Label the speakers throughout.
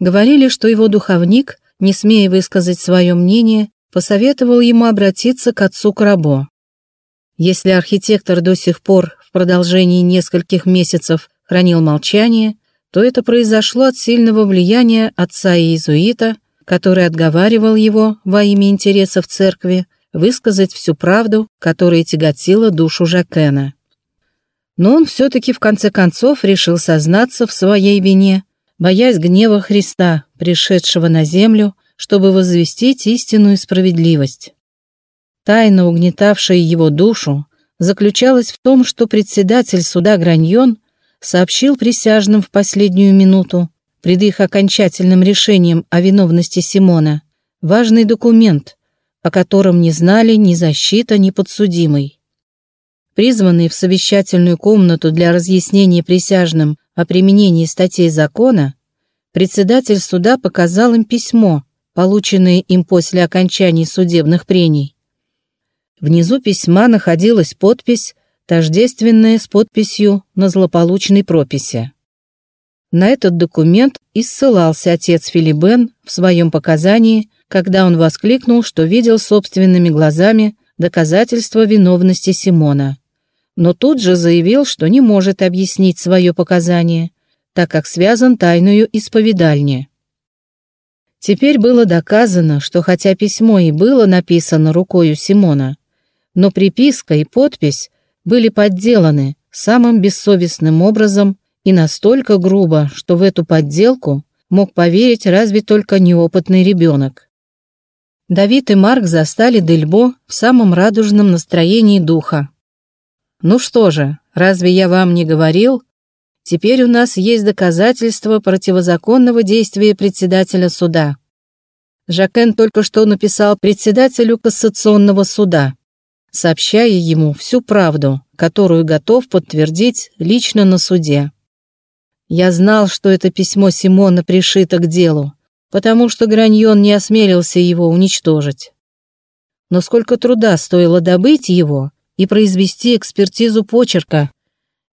Speaker 1: Говорили, что его духовник, не смея высказать свое мнение, посоветовал ему обратиться к отцу Крабо. Если архитектор до сих пор в продолжении нескольких месяцев хранил молчание, то это произошло от сильного влияния отца иезуита, который отговаривал его во имя интересов церкви высказать всю правду, которая тяготила душу Жакена. Но он все-таки в конце концов решил сознаться в своей вине, боясь гнева Христа, пришедшего на землю, чтобы возвестить истинную справедливость. Тайна, угнетавшая его душу, заключалась в том, что председатель суда Граньон сообщил присяжным в последнюю минуту, пред их окончательным решением о виновности Симона, важный документ, о котором не знали ни защита, ни подсудимый. Призванный в совещательную комнату для разъяснения присяжным о применении статей закона, председатель суда показал им письмо, полученное им после окончания судебных прений. Внизу письма находилась подпись, тождественная с подписью на злополучной прописи. На этот документ и ссылался отец Филибен в своем показании, когда он воскликнул, что видел собственными глазами доказательства виновности Симона. Но тут же заявил, что не может объяснить свое показание, так как связан тайную исповедальни. Теперь было доказано, что хотя письмо и было написано рукою Симона, но приписка и подпись были подделаны самым бессовестным образом и настолько грубо, что в эту подделку мог поверить разве только неопытный ребенок. Давид и Марк застали Дельбо в самом радужном настроении духа. «Ну что же, разве я вам не говорил? Теперь у нас есть доказательства противозаконного действия председателя суда». Жакен только что написал председателю кассационного суда сообщая ему всю правду, которую готов подтвердить лично на суде. Я знал, что это письмо Симона пришито к делу, потому что Граньон не осмелился его уничтожить. Но сколько труда стоило добыть его и произвести экспертизу почерка.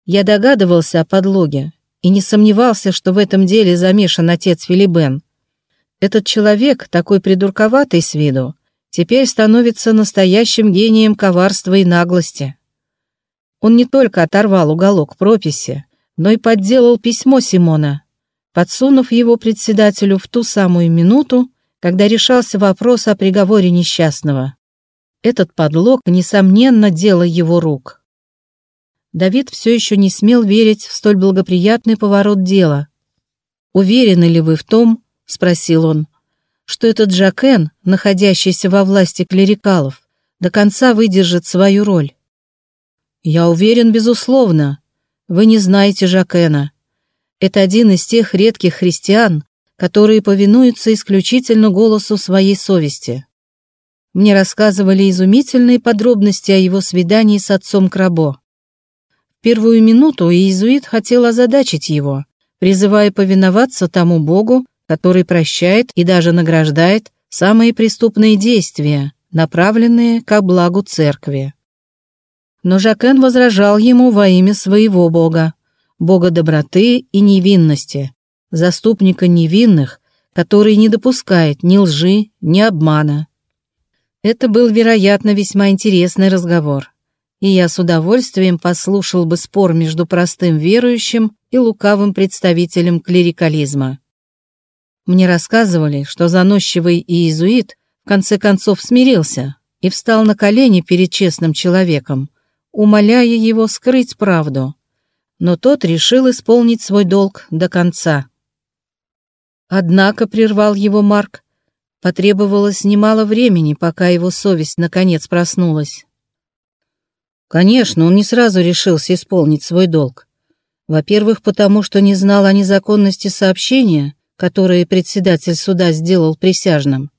Speaker 1: Я догадывался о подлоге и не сомневался, что в этом деле замешан отец Филибен. Этот человек, такой придурковатый с виду, теперь становится настоящим гением коварства и наглости. Он не только оторвал уголок прописи, но и подделал письмо Симона, подсунув его председателю в ту самую минуту, когда решался вопрос о приговоре несчастного. Этот подлог, несомненно, дело его рук. Давид все еще не смел верить в столь благоприятный поворот дела. «Уверены ли вы в том, — спросил он, что этот Джакен, находящийся во власти клерикалов, до конца выдержит свою роль. Я уверен, безусловно. Вы не знаете Жакена. Это один из тех редких христиан, которые повинуются исключительно голосу своей совести. Мне рассказывали изумительные подробности о его свидании с отцом Крабо. В первую минуту иезуит хотел озадачить его, призывая повиноваться тому Богу, который прощает и даже награждает самые преступные действия, направленные ко благу церкви. Но Жакен возражал ему во имя своего Бога, Бога доброты и невинности, заступника невинных, который не допускает ни лжи, ни обмана. Это был, вероятно, весьма интересный разговор, и я с удовольствием послушал бы спор между простым верующим и лукавым представителем клерикализма. Мне рассказывали, что заносчивый иезуит в конце концов смирился и встал на колени перед честным человеком, умоляя его скрыть правду. Но тот решил исполнить свой долг до конца. Однако, прервал его Марк, потребовалось немало времени, пока его совесть наконец проснулась. Конечно, он не сразу решился исполнить свой долг. Во-первых, потому что не знал о незаконности сообщения, которые председатель суда сделал присяжным.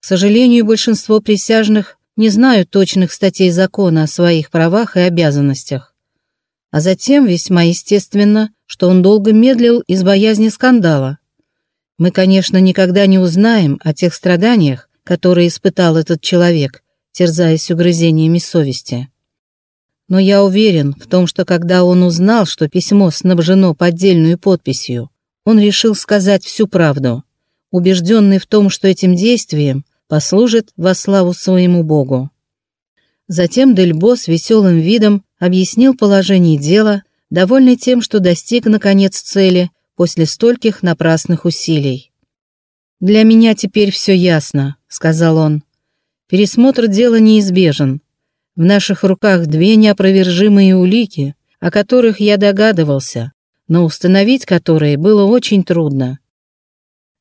Speaker 1: К сожалению, большинство присяжных не знают точных статей закона о своих правах и обязанностях. А затем весьма естественно, что он долго медлил из боязни скандала. Мы, конечно, никогда не узнаем о тех страданиях, которые испытал этот человек, терзаясь угрызениями совести. Но я уверен в том, что когда он узнал, что письмо снабжено поддельной подписью, он решил сказать всю правду, убежденный в том, что этим действием послужит во славу своему Богу. Затем Дельбо с веселым видом объяснил положение дела, довольный тем, что достиг, наконец, цели после стольких напрасных усилий. «Для меня теперь все ясно», — сказал он. «Пересмотр дела неизбежен. В наших руках две неопровержимые улики, о которых я догадывался, но установить которые было очень трудно.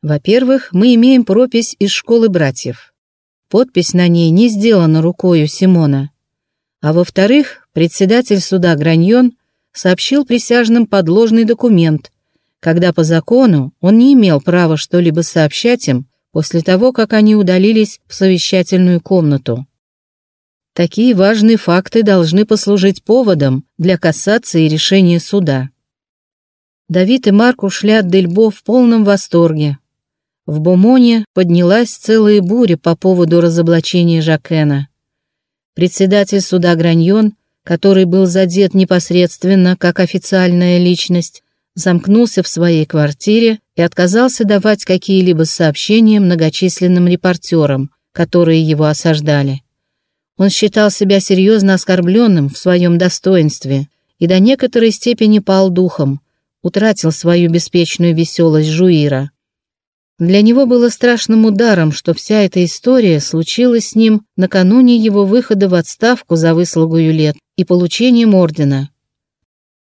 Speaker 1: Во-первых, мы имеем пропись из школы братьев. Подпись на ней не сделана рукою Симона. А во-вторых, председатель суда Граньон сообщил присяжным подложный документ, когда по закону он не имел права что-либо сообщать им после того, как они удалились в совещательную комнату. Такие важные факты должны послужить поводом для кассации решения суда. Давид и Марк ушли от Дельбо в полном восторге. В Бомоне поднялась целая буря по поводу разоблачения Жакена. Председатель суда Граньон, который был задет непосредственно как официальная личность, замкнулся в своей квартире и отказался давать какие-либо сообщения многочисленным репортерам, которые его осаждали. Он считал себя серьезно оскорбленным в своем достоинстве и до некоторой степени пал духом, утратил свою беспечную веселость Жуира. Для него было страшным ударом, что вся эта история случилась с ним накануне его выхода в отставку за выслугою лет и получением ордена.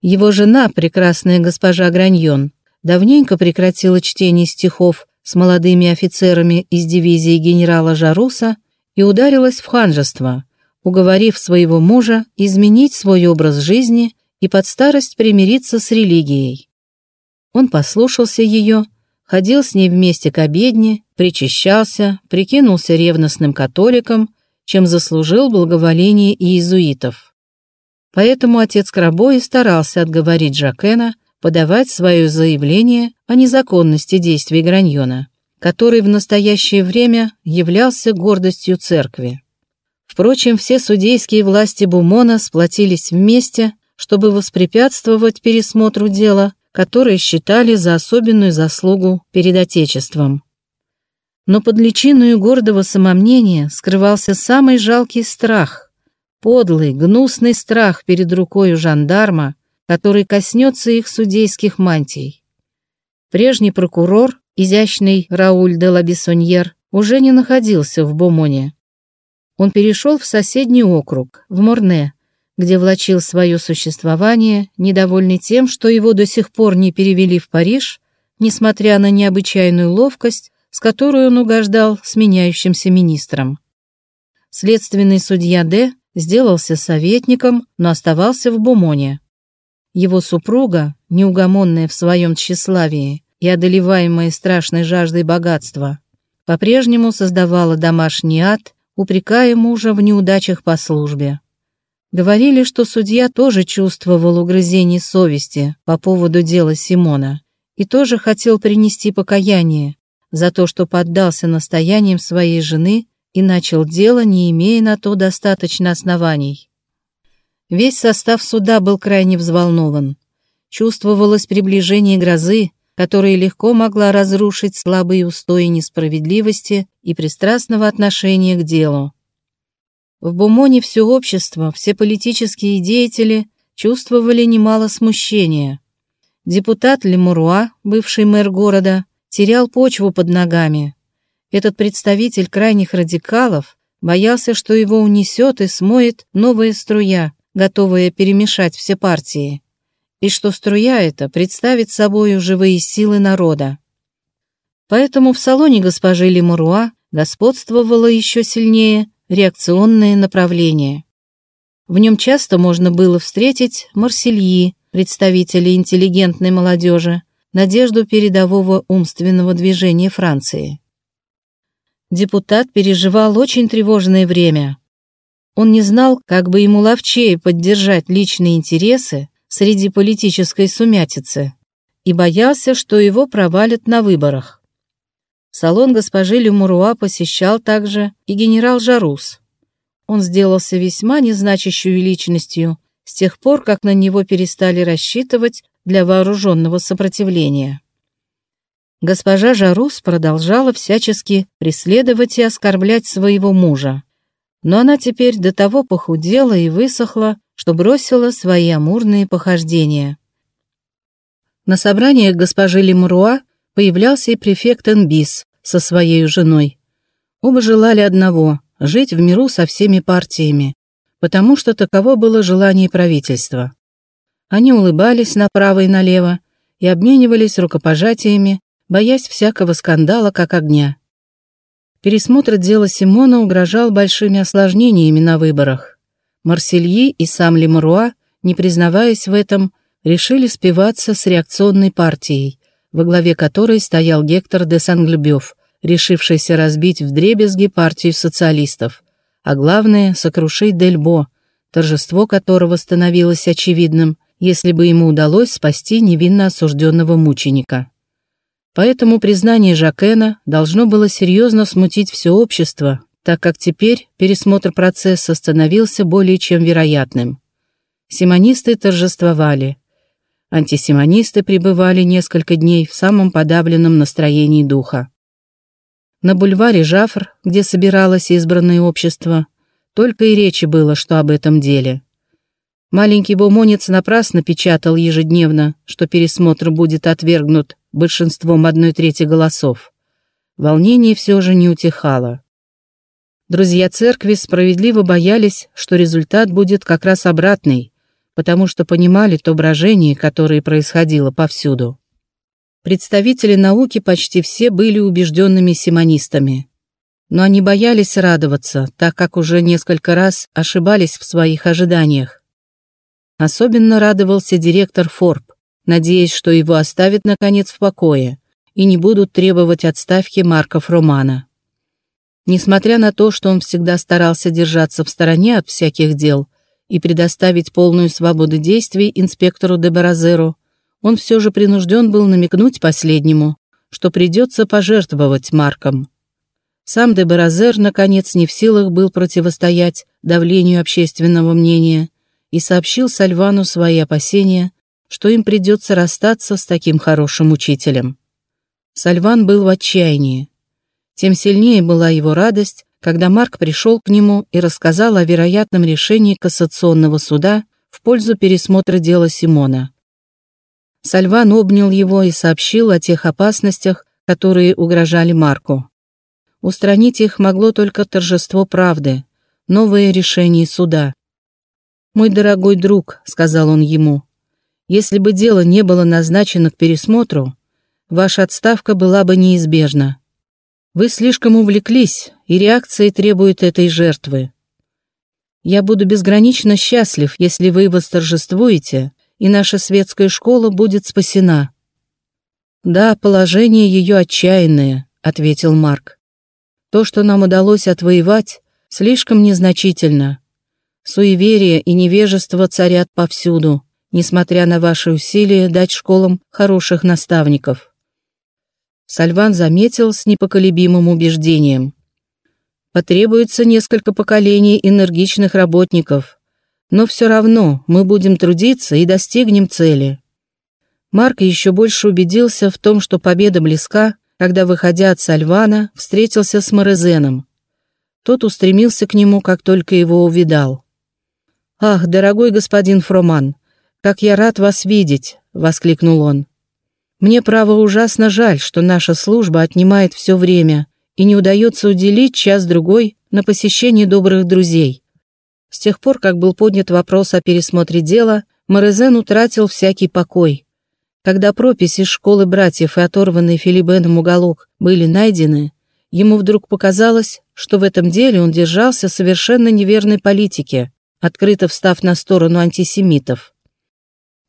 Speaker 1: Его жена, прекрасная госпожа Граньон, давненько прекратила чтение стихов с молодыми офицерами из дивизии генерала Жаруса и ударилась в ханжество, уговорив своего мужа изменить свой образ жизни и под старость примириться с религией. Он послушался ее, ходил с ней вместе к обедне, причащался, прикинулся ревностным католиком, чем заслужил благоволение иезуитов. Поэтому отец Крабо и старался отговорить Жакена подавать свое заявление о незаконности действий Граньона который в настоящее время являлся гордостью церкви. Впрочем, все судейские власти Бумона сплотились вместе, чтобы воспрепятствовать пересмотру дела, которое считали за особенную заслугу перед Отечеством. Но под личиною гордого самомнения скрывался самый жалкий страх, подлый, гнусный страх перед рукою жандарма, который коснется их судейских мантий. Прежний прокурор изящный Рауль де Лабиссоньер уже не находился в Бомоне. Он перешел в соседний округ, в Морне, где влачил свое существование, недовольный тем, что его до сих пор не перевели в Париж, несмотря на необычайную ловкость, с которой он угождал сменяющимся министрам. Следственный судья Д. сделался советником, но оставался в Бумоне. Его супруга, неугомонная в своем тщеславии, и одолеваемая страшной жаждой богатства, по-прежнему создавала домашний ад, упрекая мужа в неудачах по службе. Говорили, что судья тоже чувствовал угрызение совести по поводу дела Симона и тоже хотел принести покаяние за то, что поддался настояниям своей жены и начал дело, не имея на то достаточно оснований. Весь состав суда был крайне взволнован. Чувствовалось приближение грозы, которая легко могла разрушить слабые устои несправедливости и пристрастного отношения к делу. В Бумоне все общество, все политические деятели чувствовали немало смущения. Депутат Лемуруа, бывший мэр города, терял почву под ногами. Этот представитель крайних радикалов боялся, что его унесет и смоет новая струя, готовая перемешать все партии и что струя эта представит собою живые силы народа. Поэтому в салоне госпожи Лемуруа господствовало еще сильнее реакционное направление. В нем часто можно было встретить Марсельи, представителей интеллигентной молодежи, надежду передового умственного движения Франции. Депутат переживал очень тревожное время. Он не знал, как бы ему ловчее поддержать личные интересы среди политической сумятицы и боялся, что его провалят на выборах. Салон госпожи Люмуруа посещал также и генерал Жарус. Он сделался весьма незначащей личностью с тех пор, как на него перестали рассчитывать для вооруженного сопротивления. Госпожа Жарус продолжала всячески преследовать и оскорблять своего мужа. Но она теперь до того похудела и высохла, что бросила свои амурные похождения. На собраниях госпожи Лемуруа появлялся и префект Энбис со своей женой. Оба желали одного – жить в миру со всеми партиями, потому что таково было желание правительства. Они улыбались направо и налево и обменивались рукопожатиями, боясь всякого скандала, как огня. Пересмотр дела Симона угрожал большими осложнениями на выборах. Марсельи и сам Лемуруа, не признаваясь в этом, решили спиваться с реакционной партией, во главе которой стоял Гектор де Санглебёв, решившийся разбить вдребезги партию социалистов, а главное — сокрушить Дельбо, торжество которого становилось очевидным, если бы ему удалось спасти невинно осужденного мученика. Поэтому признание Жакена должно было серьезно смутить все общество, так как теперь пересмотр процесса становился более чем вероятным. Симонисты торжествовали. Антисимонисты пребывали несколько дней в самом подавленном настроении духа. На бульваре Жафр, где собиралось избранное общество, только и речи было, что об этом деле. Маленький бумонец напрасно печатал ежедневно, что пересмотр будет отвергнут большинством одной трети голосов. Волнение все же не утихало. Друзья церкви справедливо боялись, что результат будет как раз обратный, потому что понимали то брожение, которое происходило повсюду. Представители науки почти все были убежденными симонистами. Но они боялись радоваться, так как уже несколько раз ошибались в своих ожиданиях. Особенно радовался директор Форб, надеясь, что его оставят наконец в покое и не будут требовать отставки Марков Романа. Несмотря на то, что он всегда старался держаться в стороне от всяких дел и предоставить полную свободу действий инспектору де Баразеру, он все же принужден был намекнуть последнему, что придется пожертвовать Марком. Сам де наконец, не в силах был противостоять давлению общественного мнения и сообщил Сальвану свои опасения что им придется расстаться с таким хорошим учителем. Сальван был в отчаянии. Тем сильнее была его радость, когда Марк пришел к нему и рассказал о вероятном решении кассационного суда в пользу пересмотра дела Симона. Сальван обнял его и сообщил о тех опасностях, которые угрожали Марку. Устранить их могло только торжество правды, новое решение суда. «Мой дорогой друг», — сказал он ему, если бы дело не было назначено к пересмотру, ваша отставка была бы неизбежна. Вы слишком увлеклись, и реакция требует этой жертвы. Я буду безгранично счастлив, если вы восторжествуете, и наша светская школа будет спасена. Да, положение ее отчаянное, ответил Марк. То, что нам удалось отвоевать, слишком незначительно. Суеверие и невежество царят повсюду несмотря на ваши усилия дать школам хороших наставников. Сальван заметил с непоколебимым убеждением. Потребуется несколько поколений энергичных работников, но все равно мы будем трудиться и достигнем цели. Марк еще больше убедился в том, что победа близка, когда, выходя от Сальвана, встретился с Морезеном. Тот устремился к нему, как только его увидал. «Ах, дорогой господин Фроман, «Как я рад вас видеть!» — воскликнул он. «Мне, право, ужасно жаль, что наша служба отнимает все время и не удается уделить час-другой на посещение добрых друзей. С тех пор, как был поднят вопрос о пересмотре дела, Морезен утратил всякий покой. Когда пропись из школы братьев и оторванный Филибеном уголок были найдены, ему вдруг показалось, что в этом деле он держался совершенно неверной политики, открыто встав на сторону антисемитов.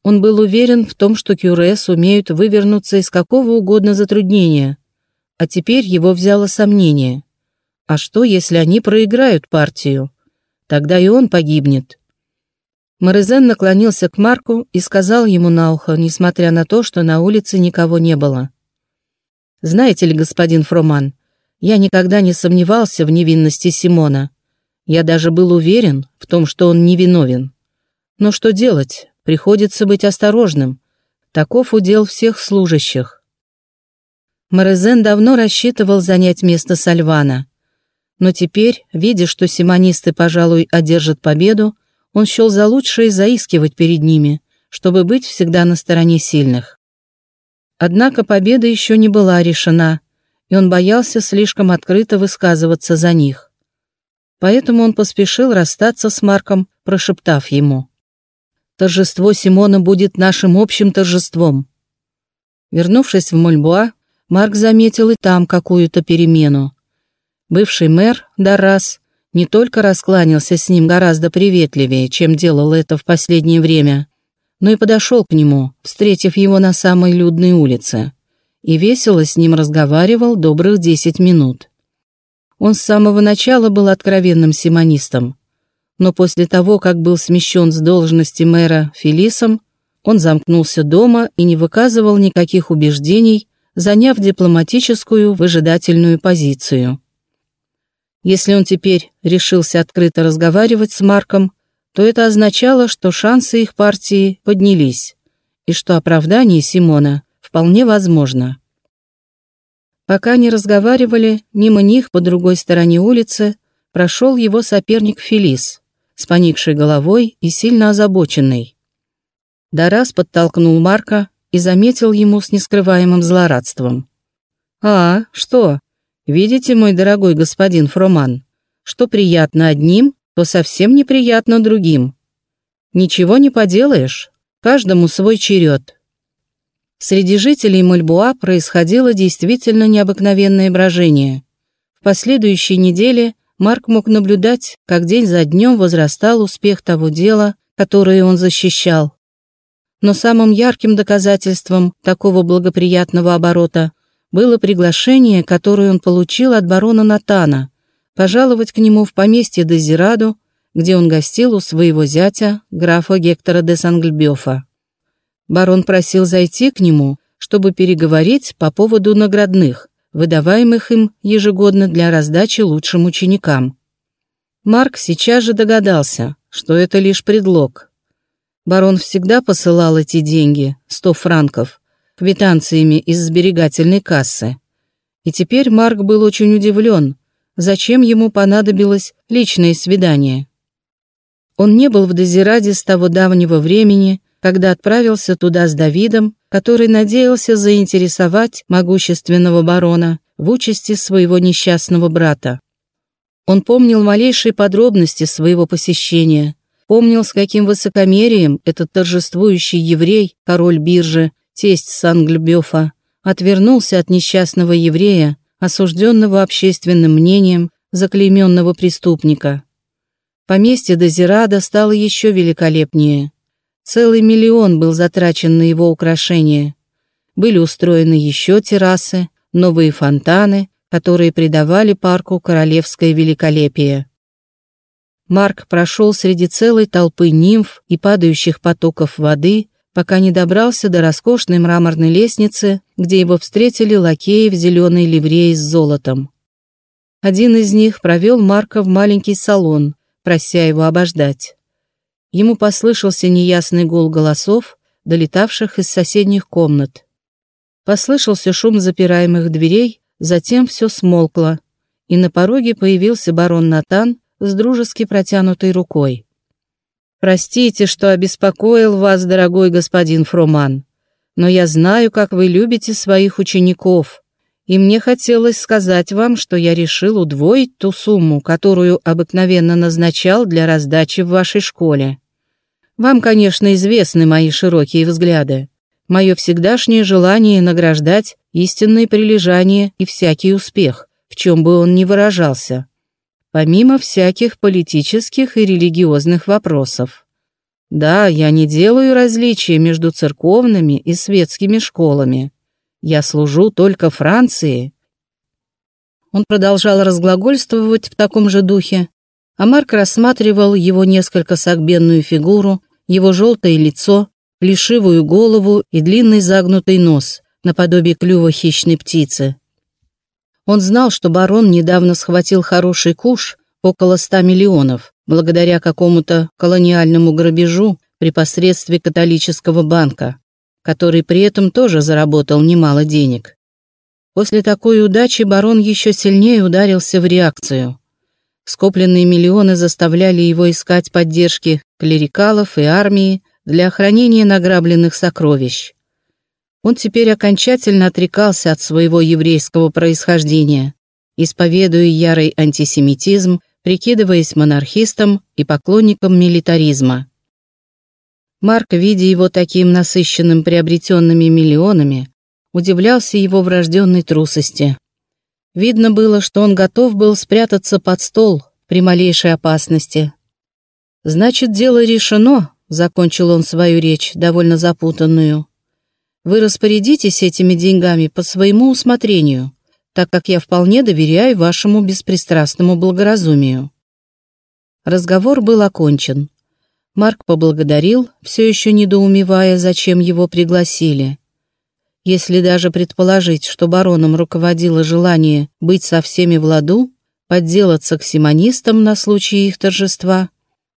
Speaker 1: Он был уверен в том, что Кюре сумеют вывернуться из какого угодно затруднения. А теперь его взяло сомнение. А что, если они проиграют партию? Тогда и он погибнет. Морезен наклонился к Марку и сказал ему на ухо, несмотря на то, что на улице никого не было. «Знаете ли, господин Фроман, я никогда не сомневался в невинности Симона. Я даже был уверен в том, что он невиновен. Но что делать? Приходится быть осторожным. Таков удел всех служащих. Морезен давно рассчитывал занять место Сальвана. Но теперь, видя, что симонисты, пожалуй, одержат победу, он счел за лучшее заискивать перед ними, чтобы быть всегда на стороне сильных. Однако победа еще не была решена, и он боялся слишком открыто высказываться за них. Поэтому он поспешил расстаться с Марком, прошептав ему. «Торжество Симона будет нашим общим торжеством». Вернувшись в Мольбуа, Марк заметил и там какую-то перемену. Бывший мэр, Дарас, не только раскланялся с ним гораздо приветливее, чем делал это в последнее время, но и подошел к нему, встретив его на самой людной улице, и весело с ним разговаривал добрых десять минут. Он с самого начала был откровенным симонистом, но после того, как был смещен с должности мэра Фелисом, он замкнулся дома и не выказывал никаких убеждений, заняв дипломатическую выжидательную позицию. Если он теперь решился открыто разговаривать с Марком, то это означало, что шансы их партии поднялись, и что оправдание Симона вполне возможно. Пока не разговаривали, мимо них по другой стороне улицы прошел его соперник Фелис, с поникшей головой и сильно озабоченный. Дарас подтолкнул Марка и заметил ему с нескрываемым злорадством. «А, что? Видите, мой дорогой господин Фроман, что приятно одним, то совсем неприятно другим. Ничего не поделаешь, каждому свой черед. Среди жителей Мальбуа происходило действительно необыкновенное брожение. В последующей неделе Марк мог наблюдать, как день за днем возрастал успех того дела, которое он защищал. Но самым ярким доказательством такого благоприятного оборота было приглашение, которое он получил от барона Натана, пожаловать к нему в поместье Дезираду, где он гостил у своего зятя, графа Гектора де Сангльбёфа. Барон просил зайти к нему, чтобы переговорить по поводу наградных, выдаваемых им ежегодно для раздачи лучшим ученикам. Марк сейчас же догадался, что это лишь предлог. Барон всегда посылал эти деньги, сто франков, квитанциями из сберегательной кассы. И теперь Марк был очень удивлен, зачем ему понадобилось личное свидание. Он не был в Дозираде с того давнего времени, когда отправился туда с Давидом, который надеялся заинтересовать могущественного барона в участи своего несчастного брата. Он помнил малейшие подробности своего посещения, помнил, с каким высокомерием этот торжествующий еврей, король биржи, тесть Сангльбёфа, отвернулся от несчастного еврея, осужденного общественным мнением, заклейменного преступника. Поместье Дозирада стало еще великолепнее. Целый миллион был затрачен на его украшение. Были устроены еще террасы, новые фонтаны, которые придавали парку королевское великолепие. Марк прошел среди целой толпы нимф и падающих потоков воды, пока не добрался до роскошной мраморной лестницы, где его встретили лакеи в зеленой ливреи с золотом. Один из них провел Марка в маленький салон, прося его обождать. Ему послышался неясный гул голосов, долетавших из соседних комнат. Послышался шум запираемых дверей, затем все смолкло, и на пороге появился барон Натан с дружески протянутой рукой. «Простите, что обеспокоил вас, дорогой господин Фроман, но я знаю, как вы любите своих учеников, и мне хотелось сказать вам, что я решил удвоить ту сумму, которую обыкновенно назначал для раздачи в вашей школе. Вам, конечно, известны мои широкие взгляды. Мое всегдашнее желание награждать истинное прилежание и всякий успех, в чем бы он ни выражался. Помимо всяких политических и религиозных вопросов. Да, я не делаю различия между церковными и светскими школами. Я служу только Франции. Он продолжал разглагольствовать в таком же духе, а Марк рассматривал его несколько согбенную фигуру, его желтое лицо, плешивую голову и длинный загнутый нос, наподобие клюва хищной птицы. Он знал, что барон недавно схватил хороший куш, около ста миллионов, благодаря какому-то колониальному грабежу при посредстве католического банка, который при этом тоже заработал немало денег. После такой удачи барон еще сильнее ударился в реакцию. Скопленные миллионы заставляли его искать поддержки клерикалов и армии для охранения награбленных сокровищ. Он теперь окончательно отрекался от своего еврейского происхождения, исповедуя ярый антисемитизм, прикидываясь монархистом и поклонником милитаризма. Марк, видя его таким насыщенным приобретенными миллионами, удивлялся его врожденной трусости. Видно было, что он готов был спрятаться под стол при малейшей опасности. «Значит, дело решено», — закончил он свою речь, довольно запутанную. «Вы распорядитесь этими деньгами по своему усмотрению, так как я вполне доверяю вашему беспристрастному благоразумию». Разговор был окончен. Марк поблагодарил, все еще недоумевая, зачем его пригласили. Если даже предположить, что бароном руководило желание быть со всеми в ладу, подделаться к симонистам на случай их торжества,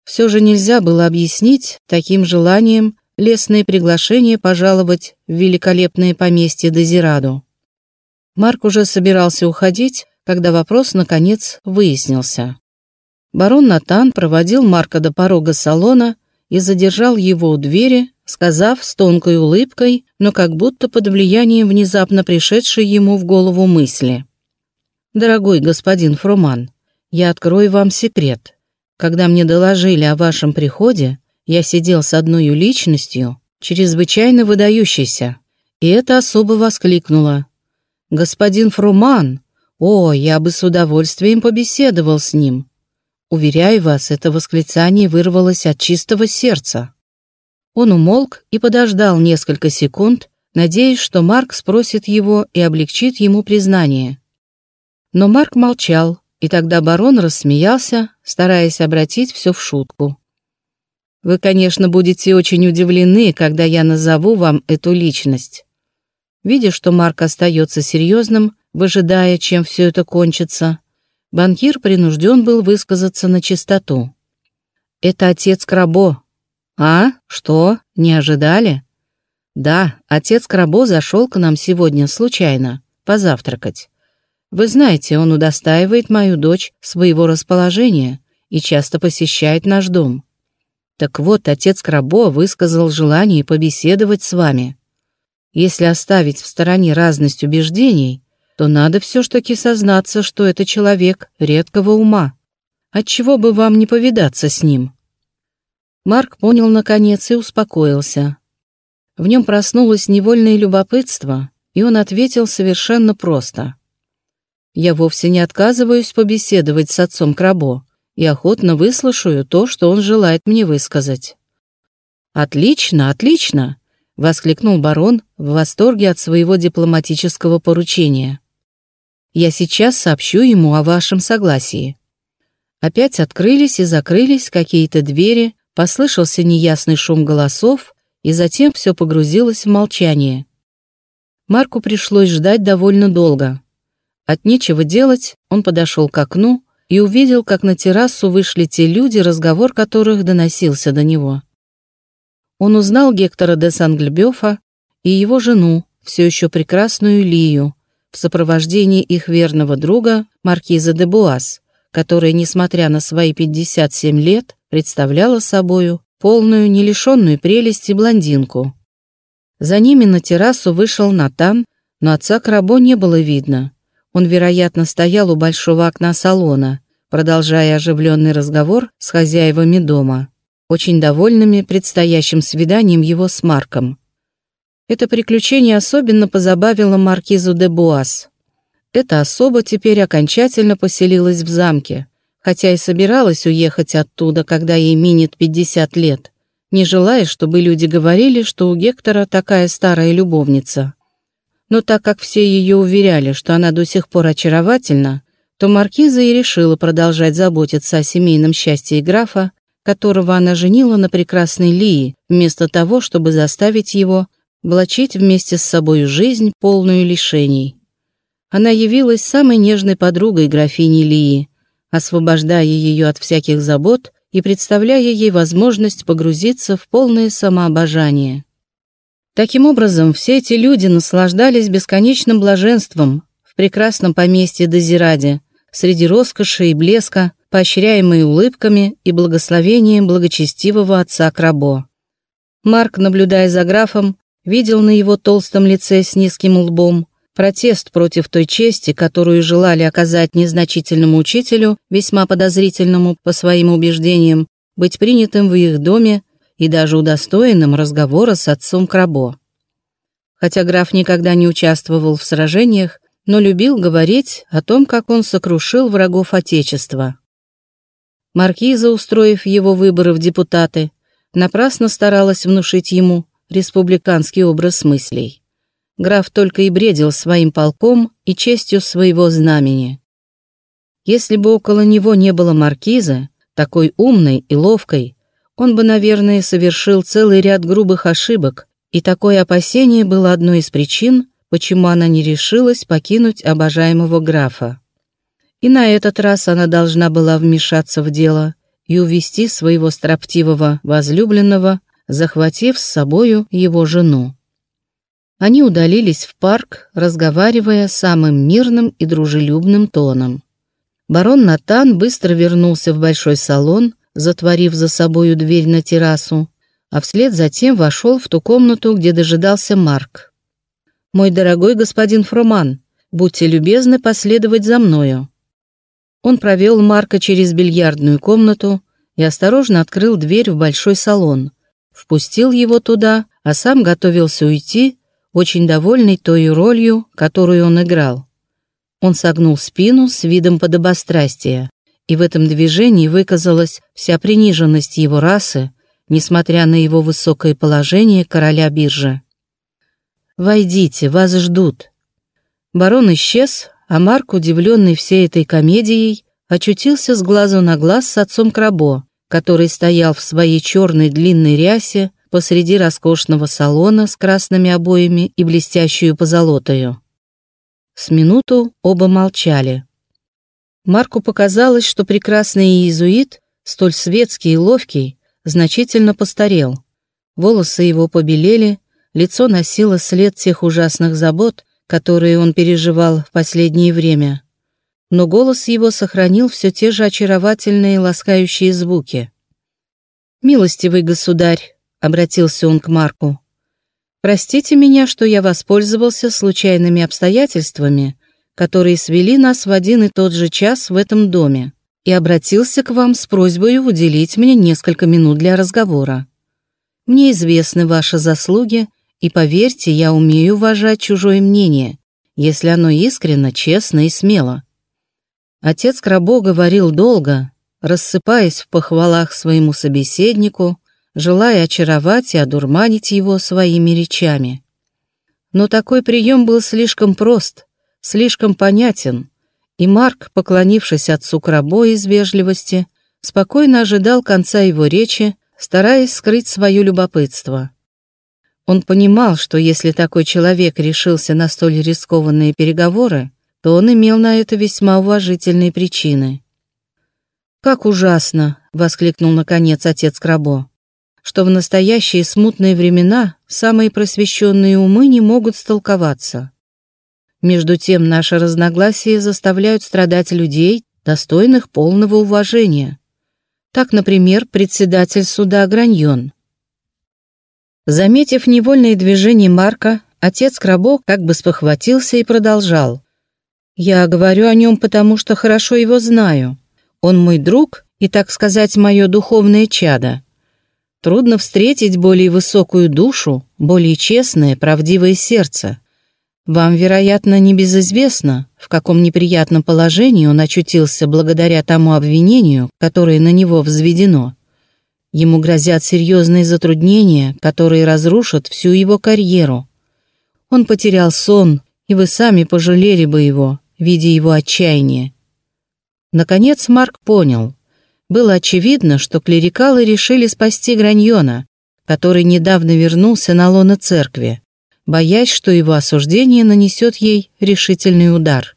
Speaker 1: все же нельзя было объяснить таким желанием лестное приглашение пожаловать в великолепное поместье Дезираду. Марк уже собирался уходить, когда вопрос, наконец, выяснился. Барон Натан проводил Марка до порога салона и задержал его у двери, сказав с тонкой улыбкой, но как будто под влиянием внезапно пришедшей ему в голову мысли. «Дорогой господин Фруман, я открою вам секрет. Когда мне доложили о вашем приходе, я сидел с одной личностью, чрезвычайно выдающейся, и это особо воскликнула. «Господин Фруман! О, я бы с удовольствием побеседовал с ним!» Уверяю вас, это восклицание вырвалось от чистого сердца. Он умолк и подождал несколько секунд, надеясь, что Марк спросит его и облегчит ему признание. Но Марк молчал, и тогда барон рассмеялся, стараясь обратить все в шутку. «Вы, конечно, будете очень удивлены, когда я назову вам эту личность». Видя, что Марк остается серьезным, выжидая, чем все это кончится, банкир принужден был высказаться на чистоту. «Это отец Крабо, «А? Что? Не ожидали?» «Да, отец Крабо зашел к нам сегодня случайно, позавтракать. Вы знаете, он удостаивает мою дочь своего расположения и часто посещает наш дом. Так вот, отец Крабо высказал желание побеседовать с вами. Если оставить в стороне разность убеждений, то надо все ж таки сознаться, что это человек редкого ума. Отчего бы вам не повидаться с ним?» Марк понял наконец и успокоился. В нем проснулось невольное любопытство, и он ответил совершенно просто. «Я вовсе не отказываюсь побеседовать с отцом Крабо и охотно выслушаю то, что он желает мне высказать». «Отлично, отлично!» — воскликнул барон в восторге от своего дипломатического поручения. «Я сейчас сообщу ему о вашем согласии». Опять открылись и закрылись какие-то двери, Послышался неясный шум голосов, и затем все погрузилось в молчание. Марку пришлось ждать довольно долго. От нечего делать он подошел к окну и увидел, как на террасу вышли те люди, разговор которых доносился до него. Он узнал Гектора де Санглебёфа и его жену, все еще прекрасную Лию, в сопровождении их верного друга Маркиза де Буас, которая, несмотря на свои 57 лет, представляла собою полную, не лишенную прелести блондинку. За ними на террасу вышел Натан, но отца Крабо не было видно. Он, вероятно, стоял у большого окна салона, продолжая оживленный разговор с хозяевами дома, очень довольными предстоящим свиданием его с Марком. Это приключение особенно позабавило маркизу де Буас. Эта особа теперь окончательно поселилась в замке, хотя и собиралась уехать оттуда, когда ей минет 50 лет, не желая, чтобы люди говорили, что у Гектора такая старая любовница. Но так как все ее уверяли, что она до сих пор очаровательна, то маркиза и решила продолжать заботиться о семейном счастье графа, которого она женила на прекрасной Лии, вместо того, чтобы заставить его влачить вместе с собой жизнь, полную лишений. Она явилась самой нежной подругой графини Лии, освобождая ее от всяких забот и представляя ей возможность погрузиться в полное самообожание. Таким образом, все эти люди наслаждались бесконечным блаженством, прекрасном поместье Дозираде, среди роскоши и блеска, поощряемые улыбками и благословением благочестивого отца Крабо. Марк, наблюдая за графом, видел на его толстом лице с низким лбом протест против той чести, которую желали оказать незначительному учителю, весьма подозрительному по своим убеждениям, быть принятым в их доме и даже удостоенным разговора с отцом Крабо. Хотя граф никогда не участвовал в сражениях, но любил говорить о том, как он сокрушил врагов Отечества. Маркиза, устроив его выборы в депутаты, напрасно старалась внушить ему республиканский образ мыслей. Граф только и бредил своим полком и честью своего знамени. Если бы около него не было маркиза, такой умной и ловкой, он бы, наверное, совершил целый ряд грубых ошибок, и такое опасение было одной из причин, почему она не решилась покинуть обожаемого графа. И на этот раз она должна была вмешаться в дело и увести своего строптивого возлюбленного, захватив с собою его жену. Они удалились в парк, разговаривая самым мирным и дружелюбным тоном. Барон Натан быстро вернулся в большой салон, затворив за собою дверь на террасу, а вслед затем вошел в ту комнату, где дожидался Марк. «Мой дорогой господин Фроман, будьте любезны последовать за мною». Он провел Марка через бильярдную комнату и осторожно открыл дверь в большой салон, впустил его туда, а сам готовился уйти, очень довольный той ролью, которую он играл. Он согнул спину с видом подобострастия, и в этом движении выказалась вся приниженность его расы, несмотря на его высокое положение короля биржи. «Войдите, вас ждут». Барон исчез, а Марк, удивленный всей этой комедией, очутился с глазу на глаз с отцом Крабо, который стоял в своей черной длинной рясе посреди роскошного салона с красными обоями и блестящую позолотою. С минуту оба молчали. Марку показалось, что прекрасный иезуит, столь светский и ловкий, значительно постарел. Волосы его побелели, лицо носило след тех ужасных забот, которые он переживал в последнее время. Но голос его сохранил все те же очаровательные ласкающие звуки. «Милостивый государь», — обратился он к Марку, — «простите меня, что я воспользовался случайными обстоятельствами, которые свели нас в один и тот же час в этом доме, и обратился к вам с просьбой уделить мне несколько минут для разговора. Мне известны ваши заслуги, и поверьте, я умею уважать чужое мнение, если оно искренно, честно и смело. Отец Крабо говорил долго, рассыпаясь в похвалах своему собеседнику, желая очаровать и одурманить его своими речами. Но такой прием был слишком прост, слишком понятен, и Марк, поклонившись отцу Крабо из вежливости, спокойно ожидал конца его речи, стараясь скрыть свое любопытство. Он понимал, что если такой человек решился на столь рискованные переговоры, то он имел на это весьма уважительные причины. «Как ужасно!» — воскликнул наконец отец Крабо, что в настоящие смутные времена самые просвещенные умы не могут столковаться. Между тем наши разногласия заставляют страдать людей, достойных полного уважения. Так, например, председатель суда Граньон. Заметив невольные движения Марка, отец Крабо как бы спохватился и продолжал. «Я говорю о нем, потому что хорошо его знаю. Он мой друг и, так сказать, мое духовное чадо. Трудно встретить более высокую душу, более честное, правдивое сердце. Вам, вероятно, не безизвестно, в каком неприятном положении он очутился благодаря тому обвинению, которое на него взведено. Ему грозят серьезные затруднения, которые разрушат всю его карьеру. Он потерял сон, и вы сами пожалели бы его, видя его отчаяние. Наконец Марк понял. Было очевидно, что клерикалы решили спасти Граньона, который недавно вернулся на лоно церкви, боясь, что его осуждение нанесет ей решительный удар.